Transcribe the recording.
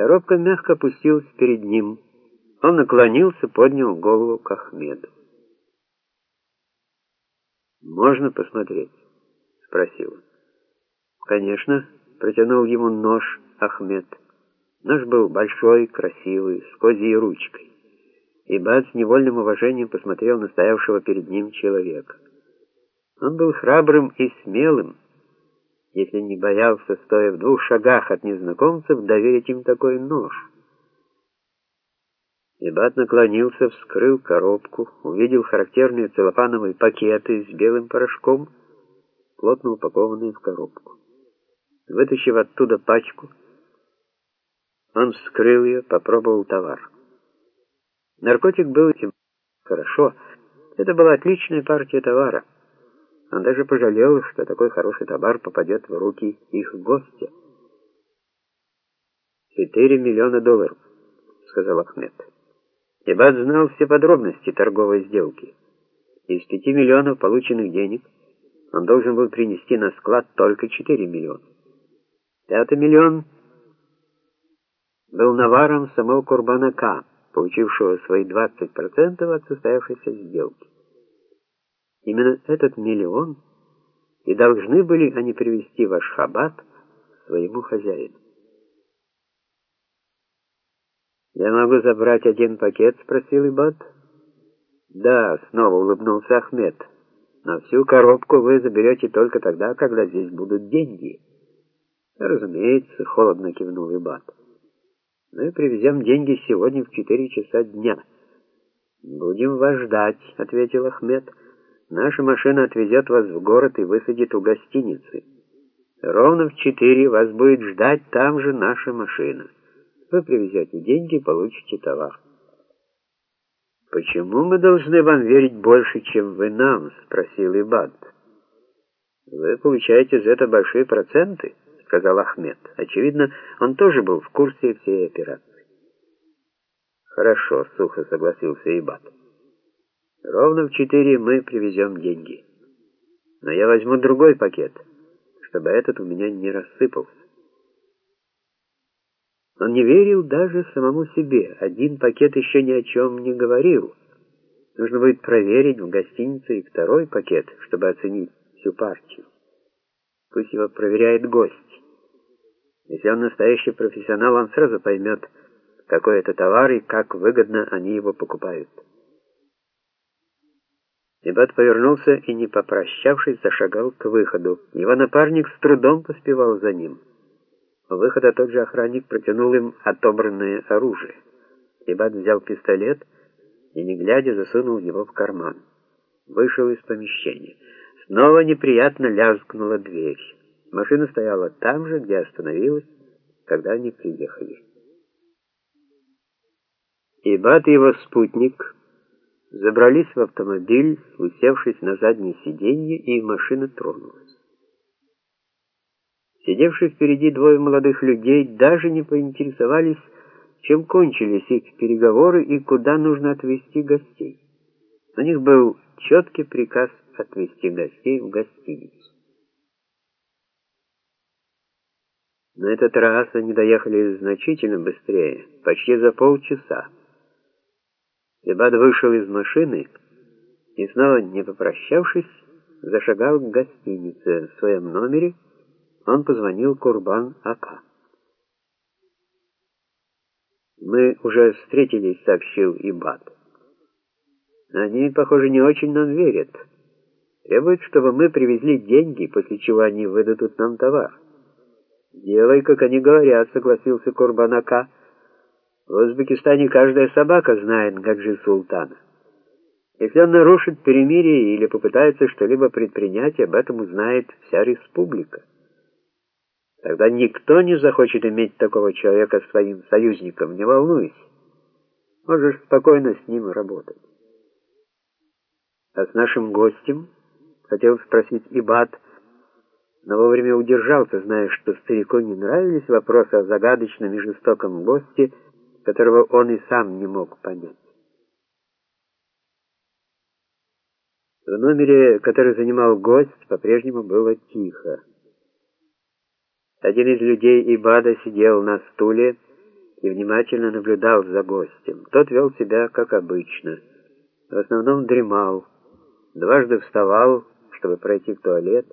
Коробка мягко опустилась перед ним. Он наклонился, поднял голову к Ахмеду. «Можно посмотреть?» — спросил он. «Конечно», — протянул ему нож Ахмед. Нож был большой, красивый, с козьей ручкой. И Бат с невольным уважением посмотрел на стоявшего перед ним человека. Он был храбрым и смелым, если не боялся, стоя в двух шагах от незнакомцев, доверить им такой нож. Ибат наклонился, вскрыл коробку, увидел характерные целлофановые пакеты с белым порошком, плотно упакованные в коробку. Вытащив оттуда пачку, он вскрыл ее, попробовал товар. Наркотик был этим хорошо. Это была отличная партия товара. Он даже пожалел, что такой хороший товар попадет в руки их гостя. «Четыре миллиона долларов», — сказал Ахмед. Ибад знал все подробности торговой сделки. Из пяти миллионов полученных денег он должен был принести на склад только четыре миллиона. Пятый миллион был наваром самого Курбанака, получившего свои 20% от состоявшейся сделки. Именно этот миллион и должны были они привести в Ашхабад своему хозяину. «Я могу забрать один пакет?» — спросил Ибад. «Да», — снова улыбнулся Ахмед. «Но всю коробку вы заберете только тогда, когда здесь будут деньги». «Разумеется», — холодно кивнул Ибад. «Мы привезем деньги сегодня в четыре часа дня». «Будем вас ждать», — ответил Ахмед. Наша машина отвезет вас в город и высадит у гостиницы. Ровно в четыре вас будет ждать там же наша машина. Вы привезете деньги и получите товар. «Почему мы должны вам верить больше, чем вы нам?» — спросил Ибад. «Вы получаете за это большие проценты», — сказал Ахмед. Очевидно, он тоже был в курсе всей операции. «Хорошо», — сухо согласился Ибад. Ровно в четыре мы привезем деньги. Но я возьму другой пакет, чтобы этот у меня не рассыпался. Он не верил даже самому себе. Один пакет еще ни о чем не говорил. Нужно будет проверить в гостинице и второй пакет, чтобы оценить всю партию. Пусть его проверяет гость. Если он настоящий профессионал, он сразу поймет, какой это товар и как выгодно они его покупают. Ибат повернулся и, не попрощавшись, зашагал к выходу. Его напарник с трудом поспевал за ним. У выхода тот же охранник протянул им отобранное оружие. Ибат взял пистолет и, не глядя, засунул его в карман. Вышел из помещения. Снова неприятно лязгнула дверь. Машина стояла там же, где остановилась, когда они приехали. Ибат и его спутник забрались в автомобиль, усевшись на заднее сиденье, и машина тронулась. Сидевшие впереди двое молодых людей даже не поинтересовались, чем кончились их переговоры и куда нужно отвезти гостей. У них был четкий приказ отвезти гостей в гостиницу. На этот раз они доехали значительно быстрее, почти за полчаса. Ибад вышел из машины и, снова не попрощавшись, зашагал к гостинице. В своем номере он позвонил Курбан Ака. «Мы уже встретились», — сообщил Ибад. «Они, похоже, не очень нам верят. Требуют, чтобы мы привезли деньги, после чего они выдадут нам товар». «Делай, как они говорят», — согласился Курбан Ака. В Узбекистане каждая собака знает Гаджи Султана. Если он нарушит перемирие или попытается что-либо предпринять, об этом узнает вся республика. Тогда никто не захочет иметь такого человека своим союзником, не волнуйся. Можешь спокойно с ним работать. А с нашим гостем, хотел спросить Ибат, но вовремя удержался, зная, что старику не нравились вопросы о загадочном и жестоком госте, которого он и сам не мог понять. В номере, который занимал гость, по-прежнему было тихо. Один из людей Ибада сидел на стуле и внимательно наблюдал за гостем. Тот вел себя как обычно. В основном дремал, дважды вставал, чтобы пройти в туалет,